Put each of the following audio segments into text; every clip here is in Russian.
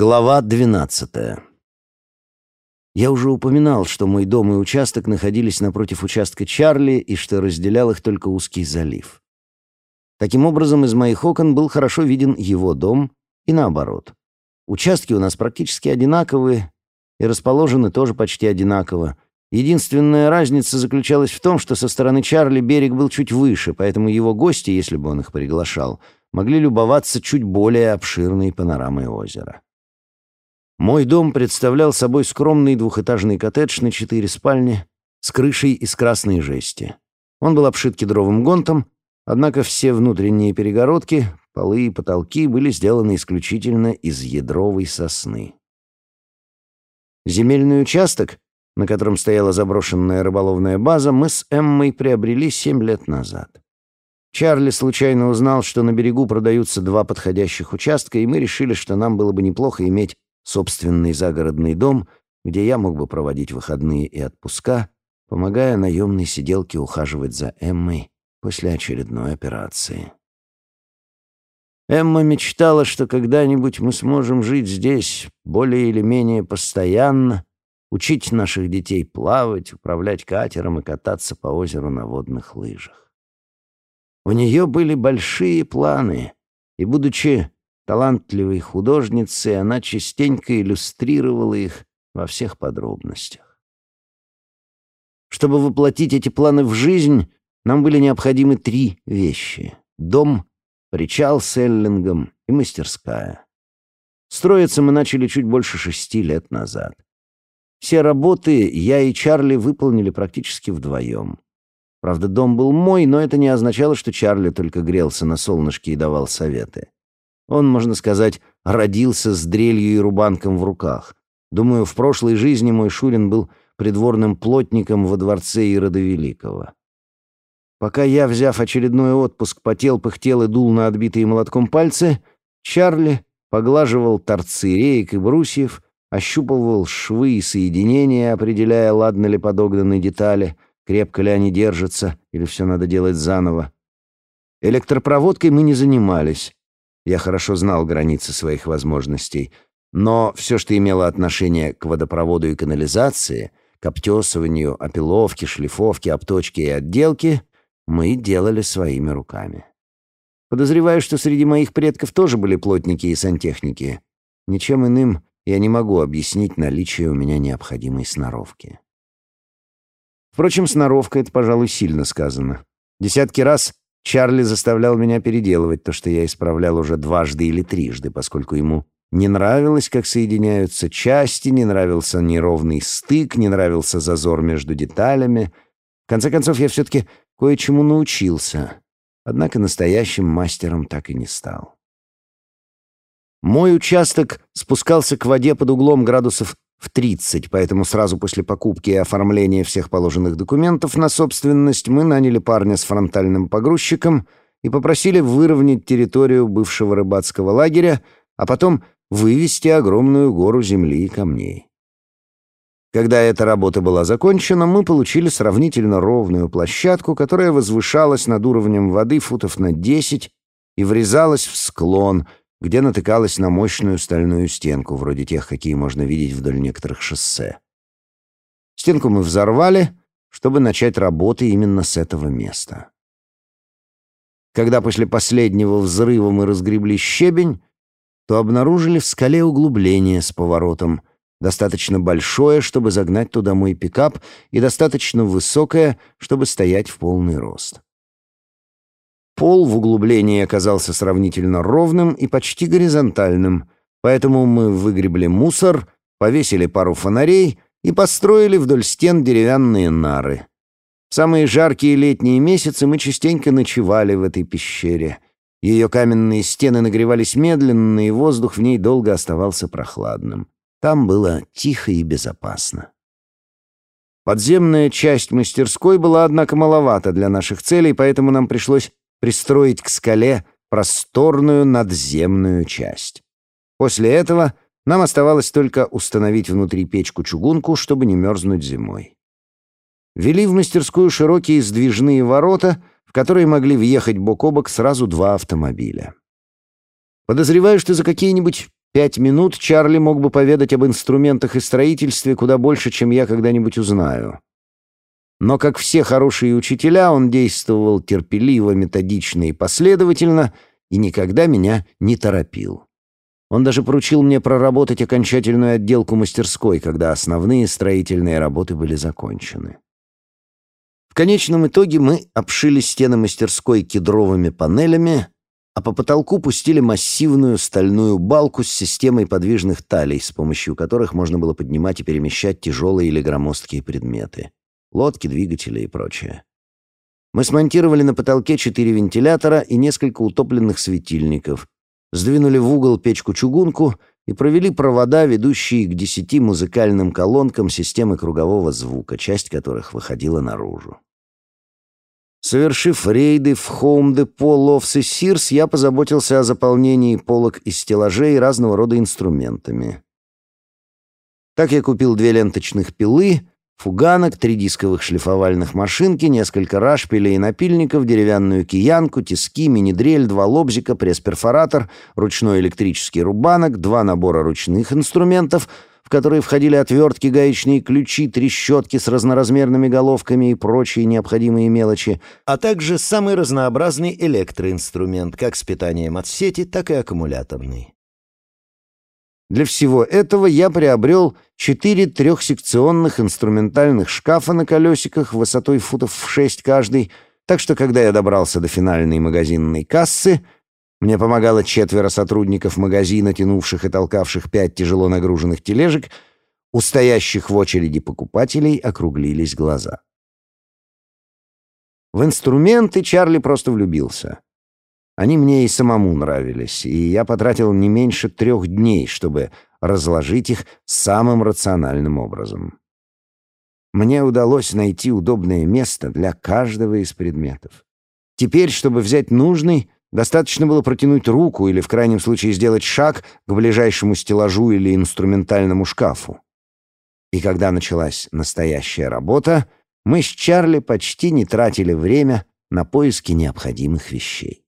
Глава 12. Я уже упоминал, что мой дом и участок находились напротив участка Чарли и что разделял их только узкий залив. Таким образом, из моих окон был хорошо виден его дом и наоборот. Участки у нас практически одинаковые и расположены тоже почти одинаково. Единственная разница заключалась в том, что со стороны Чарли берег был чуть выше, поэтому его гости, если бы он их приглашал, могли любоваться чуть более обширной панорамой озера. Мой дом представлял собой скромный двухэтажный коттедж на четыре спальни с крышей из красной жести. Он был обшит кедровым гонтом, однако все внутренние перегородки, полы и потолки были сделаны исключительно из ядровой сосны. Земельный участок, на котором стояла заброшенная рыболовная база, мы с Эммой приобрели семь лет назад. Чарли случайно узнал, что на берегу продаются два подходящих участка, и мы решили, что нам было бы неплохо иметь собственный загородный дом, где я мог бы проводить выходные и отпуска, помогая наемной сиделке ухаживать за Эммой после очередной операции. Эмма мечтала, что когда-нибудь мы сможем жить здесь более или менее постоянно, учить наших детей плавать, управлять катером и кататься по озеру на водных лыжах. У нее были большие планы, и, будучи талантливой художницей, она частенько иллюстрировала их во всех подробностях. Чтобы воплотить эти планы в жизнь, нам были необходимы три вещи — дом, причал с эллингом и мастерская. Строиться мы начали чуть больше шести лет назад. Все работы я и Чарли выполнили практически вдвоем. Правда, дом был мой, но это не означало, что Чарли только грелся на солнышке и давал советы. Он, можно сказать, родился с дрелью и рубанком в руках. Думаю, в прошлой жизни мой Шурин был придворным плотником во дворце Ирода Великого. Пока я, взяв очередной отпуск, потел, пыхтел и дул на отбитые молотком пальцы, Чарли поглаживал торцы реек и брусьев, ощупывал швы и соединения, определяя, ладно ли подогнаны детали, крепко ли они держатся, или все надо делать заново. Электропроводкой мы не занимались. Я хорошо знал границы своих возможностей, но все, что имело отношение к водопроводу и канализации, к обтесыванию, опиловке, шлифовке, обточке и отделке, мы делали своими руками. Подозреваю, что среди моих предков тоже были плотники и сантехники. Ничем иным я не могу объяснить наличие у меня необходимой сноровки. Впрочем, сноровка — это, пожалуй, сильно сказано. Десятки раз Чарли заставлял меня переделывать то, что я исправлял уже дважды или трижды, поскольку ему не нравилось, как соединяются части, не нравился неровный стык, не нравился зазор между деталями. В конце концов, я все-таки кое-чему научился, однако настоящим мастером так и не стал. Мой участок спускался к воде под углом градусов в 30, поэтому сразу после покупки и оформления всех положенных документов на собственность мы наняли парня с фронтальным погрузчиком и попросили выровнять территорию бывшего рыбацкого лагеря, а потом вывести огромную гору земли и камней. Когда эта работа была закончена, мы получили сравнительно ровную площадку, которая возвышалась над уровнем воды футов на 10 и врезалась в склон — где натыкалась на мощную стальную стенку, вроде тех, какие можно видеть вдоль некоторых шоссе. Стенку мы взорвали, чтобы начать работы именно с этого места. Когда после последнего взрыва мы разгребли щебень, то обнаружили в скале углубление с поворотом, достаточно большое, чтобы загнать туда мой пикап, и достаточно высокое, чтобы стоять в полный рост. Пол в углублении оказался сравнительно ровным и почти горизонтальным, поэтому мы выгребли мусор, повесили пару фонарей и построили вдоль стен деревянные нары. В самые жаркие летние месяцы мы частенько ночевали в этой пещере. Ее каменные стены нагревались медленно, и воздух в ней долго оставался прохладным. Там было тихо и безопасно. Подземная часть мастерской была, однако, маловата для наших целей, поэтому нам пришлось пристроить к скале просторную надземную часть. После этого нам оставалось только установить внутри печку-чугунку, чтобы не мерзнуть зимой. Вели в мастерскую широкие сдвижные ворота, в которые могли въехать бок о бок сразу два автомобиля. Подозреваю, что за какие-нибудь пять минут Чарли мог бы поведать об инструментах и строительстве куда больше, чем я когда-нибудь узнаю. Но, как все хорошие учителя, он действовал терпеливо, методично и последовательно, и никогда меня не торопил. Он даже поручил мне проработать окончательную отделку мастерской, когда основные строительные работы были закончены. В конечном итоге мы обшили стены мастерской кедровыми панелями, а по потолку пустили массивную стальную балку с системой подвижных талей, с помощью которых можно было поднимать и перемещать тяжелые или громоздкие предметы — лодки, двигатели и прочее. Мы смонтировали на потолке четыре вентилятора и несколько утопленных светильников, сдвинули в угол печку-чугунку и провели провода, ведущие к десяти музыкальным колонкам системы кругового звука, часть которых выходила наружу. Совершив рейды в Хоум-депо, Ловс и Сирс, я позаботился о заполнении полок и стеллажей разного рода инструментами. Так я купил две ленточных пилы, фуганок, три дисковых шлифовальных машинки, несколько рашпилей и напильников, деревянную киянку, тиски, мини-дрель, два лобзика, пресс-перфоратор, ручной электрический рубанок, два набора ручных инструментов, в которые входили отвертки, гаечные ключи, трещотки с разноразмерными головками и прочие необходимые мелочи, а также самый разнообразный электроинструмент, как с питанием от сети, так и аккумуляторный. Для всего этого я приобрел четыре трехсекционных инструментальных шкафа на колесиках высотой футов в шесть каждый, так что когда я добрался до финальной магазинной кассы, мне помогало четверо сотрудников магазина, тянувших и толкавших пять тяжело нагруженных тележек, у стоящих в очереди покупателей округлились глаза. В инструменты Чарли просто влюбился. Они мне и самому нравились, и я потратил не меньше трех дней, чтобы разложить их самым рациональным образом. Мне удалось найти удобное место для каждого из предметов. Теперь, чтобы взять нужный, достаточно было протянуть руку или, в крайнем случае, сделать шаг к ближайшему стеллажу или инструментальному шкафу. И когда началась настоящая работа, мы с Чарли почти не тратили время на поиски необходимых вещей.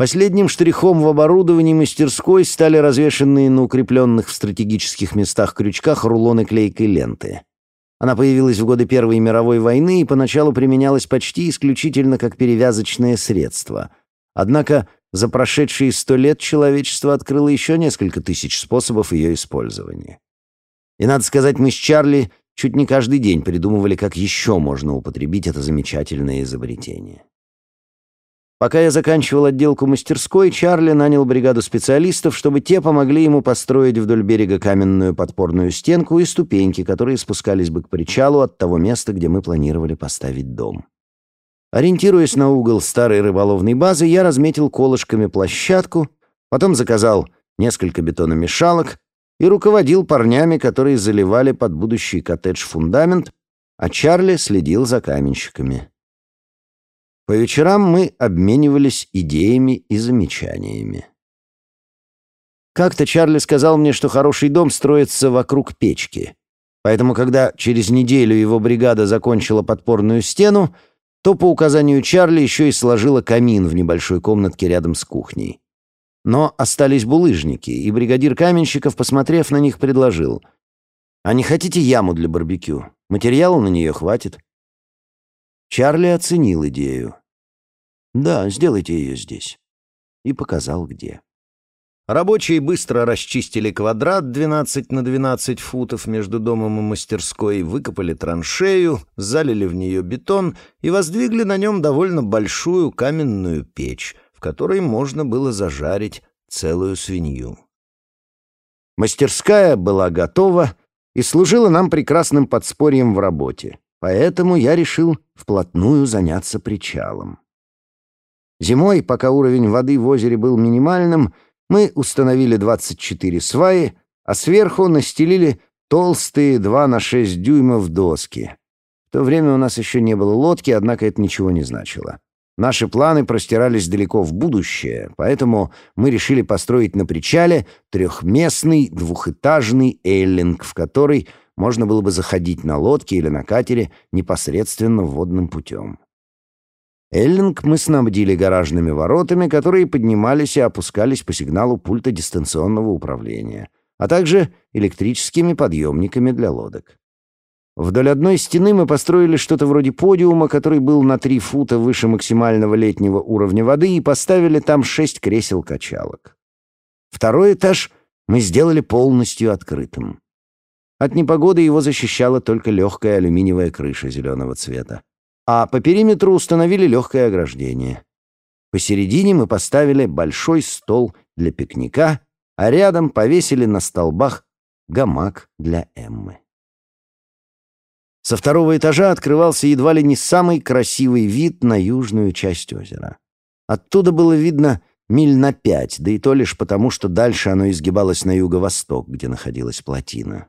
Последним штрихом в оборудовании мастерской стали развешенные на укрепленных в стратегических местах крючках рулоны клейкой ленты. Она появилась в годы Первой мировой войны и поначалу применялась почти исключительно как перевязочное средство. Однако за прошедшие сто лет человечество открыло еще несколько тысяч способов ее использования. И, надо сказать, мы с Чарли чуть не каждый день придумывали, как еще можно употребить это замечательное изобретение. Пока я заканчивал отделку мастерской, Чарли нанял бригаду специалистов, чтобы те помогли ему построить вдоль берега каменную подпорную стенку и ступеньки, которые спускались бы к причалу от того места, где мы планировали поставить дом. Ориентируясь на угол старой рыболовной базы, я разметил колышками площадку, потом заказал несколько бетономешалок и руководил парнями, которые заливали под будущий коттедж фундамент, а Чарли следил за каменщиками. По вечерам мы обменивались идеями и замечаниями. Как-то Чарли сказал мне, что хороший дом строится вокруг печки. Поэтому, когда через неделю его бригада закончила подпорную стену, то по указанию Чарли еще и сложила камин в небольшой комнатке рядом с кухней. Но остались булыжники, и бригадир каменщиков, посмотрев на них, предложил. «А не хотите яму для барбекю? Материала на нее хватит». Чарли оценил идею. «Да, сделайте ее здесь». И показал, где. Рабочие быстро расчистили квадрат 12 на 12 футов между домом и мастерской, выкопали траншею, залили в нее бетон и воздвигли на нем довольно большую каменную печь, в которой можно было зажарить целую свинью. Мастерская была готова и служила нам прекрасным подспорьем в работе, поэтому я решил вплотную заняться причалом. Зимой, пока уровень воды в озере был минимальным, мы установили 24 сваи, а сверху настелили толстые 2 на 6 дюймов доски. В то время у нас еще не было лодки, однако это ничего не значило. Наши планы простирались далеко в будущее, поэтому мы решили построить на причале трехместный двухэтажный эйлинг, в который можно было бы заходить на лодке или на катере непосредственно водным путем. Эллинг мы снабдили гаражными воротами, которые поднимались и опускались по сигналу пульта дистанционного управления, а также электрическими подъемниками для лодок. Вдоль одной стены мы построили что-то вроде подиума, который был на три фута выше максимального летнего уровня воды, и поставили там шесть кресел-качалок. Второй этаж мы сделали полностью открытым. От непогоды его защищала только легкая алюминиевая крыша зеленого цвета а по периметру установили легкое ограждение. Посередине мы поставили большой стол для пикника, а рядом повесили на столбах гамак для Эммы. Со второго этажа открывался едва ли не самый красивый вид на южную часть озера. Оттуда было видно миль на пять, да и то лишь потому, что дальше оно изгибалось на юго-восток, где находилась плотина.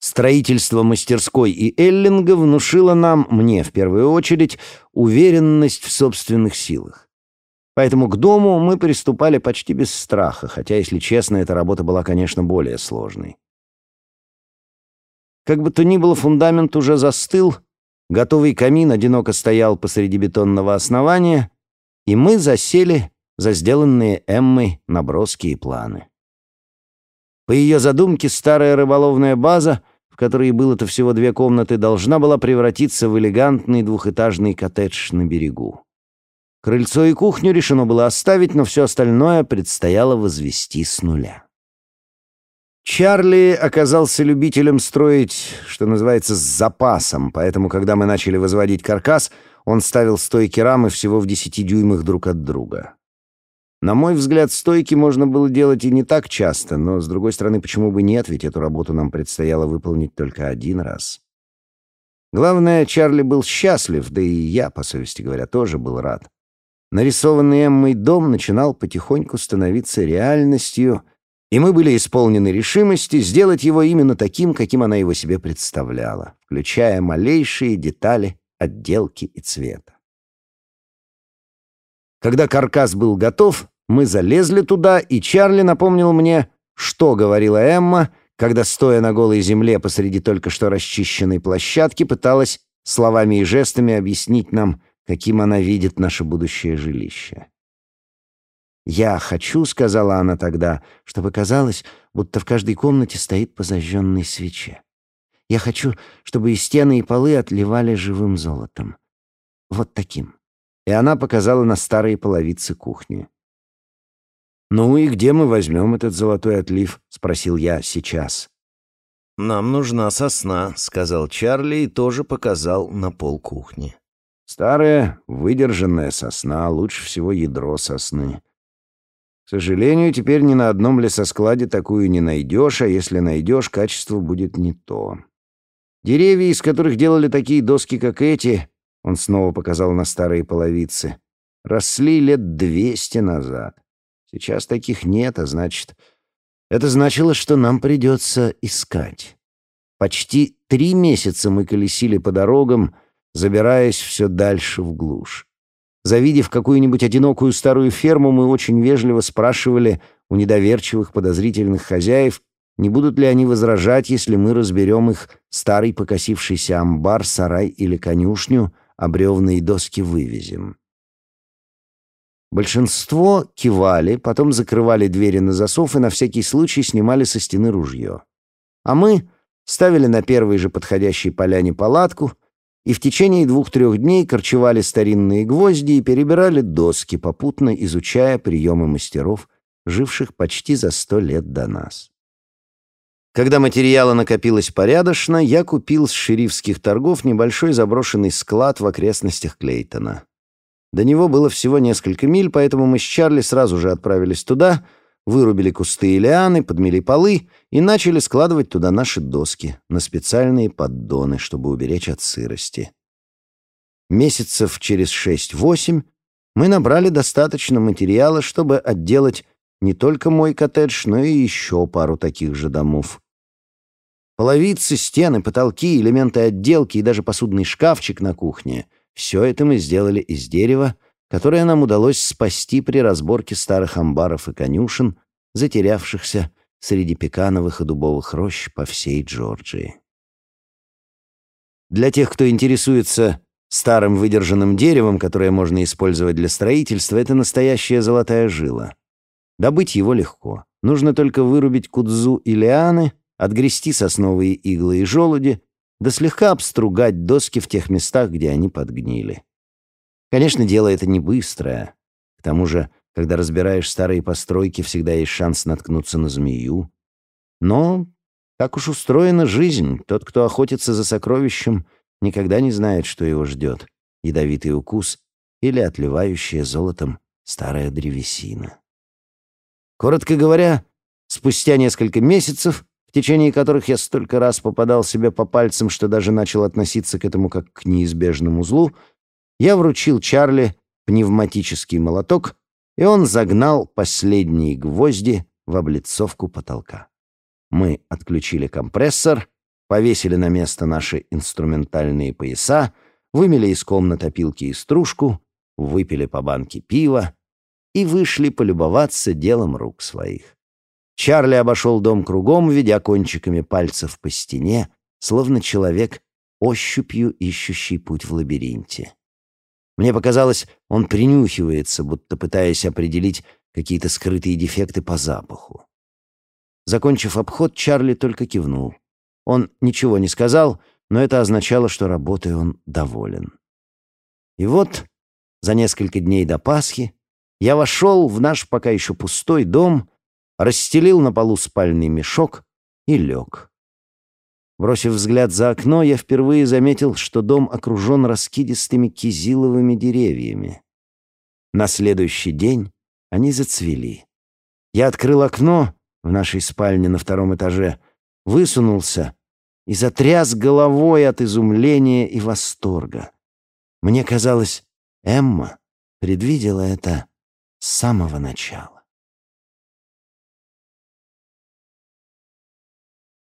Строительство мастерской и Эллинга внушило нам, мне в первую очередь, уверенность в собственных силах. Поэтому к дому мы приступали почти без страха, хотя, если честно, эта работа была, конечно, более сложной. Как бы то ни было, фундамент уже застыл, готовый камин одиноко стоял посреди бетонного основания, и мы засели за сделанные Эммой наброски и планы. По ее задумке, старая рыболовная база, которой было-то всего две комнаты, должна была превратиться в элегантный двухэтажный коттедж на берегу. Крыльцо и кухню решено было оставить, но все остальное предстояло возвести с нуля. Чарли оказался любителем строить, что называется, с запасом, поэтому, когда мы начали возводить каркас, он ставил стойки рамы всего в десяти дюймах друг от друга. На мой взгляд, стойки можно было делать и не так часто, но, с другой стороны, почему бы нет, ведь эту работу нам предстояло выполнить только один раз. Главное, Чарли был счастлив, да и я, по совести говоря, тоже был рад. Нарисованный Эммой дом начинал потихоньку становиться реальностью, и мы были исполнены решимости сделать его именно таким, каким она его себе представляла, включая малейшие детали отделки и цвета. Когда каркас был готов, мы залезли туда, и Чарли напомнил мне, что говорила Эмма, когда, стоя на голой земле посреди только что расчищенной площадки, пыталась словами и жестами объяснить нам, каким она видит наше будущее жилище. «Я хочу», — сказала она тогда, чтобы казалось, будто в каждой комнате стоит по зажженной свече. «Я хочу, чтобы и стены, и полы отливали живым золотом. Вот таким» и она показала на старые половицы кухни. «Ну и где мы возьмем этот золотой отлив?» — спросил я сейчас. «Нам нужна сосна», — сказал Чарли и тоже показал на пол кухни. «Старая, выдержанная сосна, лучше всего ядро сосны. К сожалению, теперь ни на одном лесоскладе такую не найдешь, а если найдешь, качество будет не то. Деревья, из которых делали такие доски, как эти, он снова показал на старые половицы. Росли лет двести назад. Сейчас таких нет, а значит... Это значило, что нам придется искать. Почти три месяца мы колесили по дорогам, забираясь все дальше в глушь. Завидев какую-нибудь одинокую старую ферму, мы очень вежливо спрашивали у недоверчивых подозрительных хозяев, не будут ли они возражать, если мы разберем их старый покосившийся амбар, сарай или конюшню — а бревна доски вывезем. Большинство кивали, потом закрывали двери на засов и на всякий случай снимали со стены ружье. А мы ставили на первой же подходящей поляне палатку и в течение двух-трех дней корчевали старинные гвозди и перебирали доски, попутно изучая приемы мастеров, живших почти за сто лет до нас. Когда материала накопилось порядочно, я купил с шерифских торгов небольшой заброшенный склад в окрестностях Клейтона. До него было всего несколько миль, поэтому мы с Чарли сразу же отправились туда, вырубили кусты и лианы, подмели полы и начали складывать туда наши доски на специальные поддоны, чтобы уберечь от сырости. Месяцев через шесть-восемь мы набрали достаточно материала, чтобы отделать не только мой коттедж, но и еще пару таких же домов. Половицы, стены, потолки, элементы отделки и даже посудный шкафчик на кухне — все это мы сделали из дерева, которое нам удалось спасти при разборке старых амбаров и конюшен, затерявшихся среди пекановых и дубовых рощ по всей Джорджии. Для тех, кто интересуется, старым выдержанным деревом, которое можно использовать для строительства, это настоящая золотая жила. Добыть его легко. Нужно только вырубить кудзу и лианы, отгрести сосновые иглы и желуди, да слегка обстругать доски в тех местах, где они подгнили. Конечно, дело это не быстрое. К тому же, когда разбираешь старые постройки, всегда есть шанс наткнуться на змею. Но так уж устроена жизнь. Тот, кто охотится за сокровищем, никогда не знает, что его ждет. Ядовитый укус или отливающая золотом старая древесина. Коротко говоря, спустя несколько месяцев, в течение которых я столько раз попадал себе по пальцам, что даже начал относиться к этому как к неизбежному злу, я вручил Чарли пневматический молоток, и он загнал последние гвозди в облицовку потолка. Мы отключили компрессор, повесили на место наши инструментальные пояса, вымели из комнат опилки и стружку, выпили по банке пива и вышли полюбоваться делом рук своих. Чарли обошел дом кругом, ведя кончиками пальцев по стене, словно человек, ощупью ищущий путь в лабиринте. Мне показалось, он принюхивается, будто пытаясь определить какие-то скрытые дефекты по запаху. Закончив обход, Чарли только кивнул. Он ничего не сказал, но это означало, что работой он доволен. И вот, за несколько дней до Пасхи, я вошел в наш пока еще пустой дом, расстелил на полу спальный мешок и лег. Бросив взгляд за окно, я впервые заметил, что дом окружен раскидистыми кизиловыми деревьями. На следующий день они зацвели. Я открыл окно в нашей спальне на втором этаже, высунулся и затряс головой от изумления и восторга. Мне казалось, Эмма предвидела это с самого начала.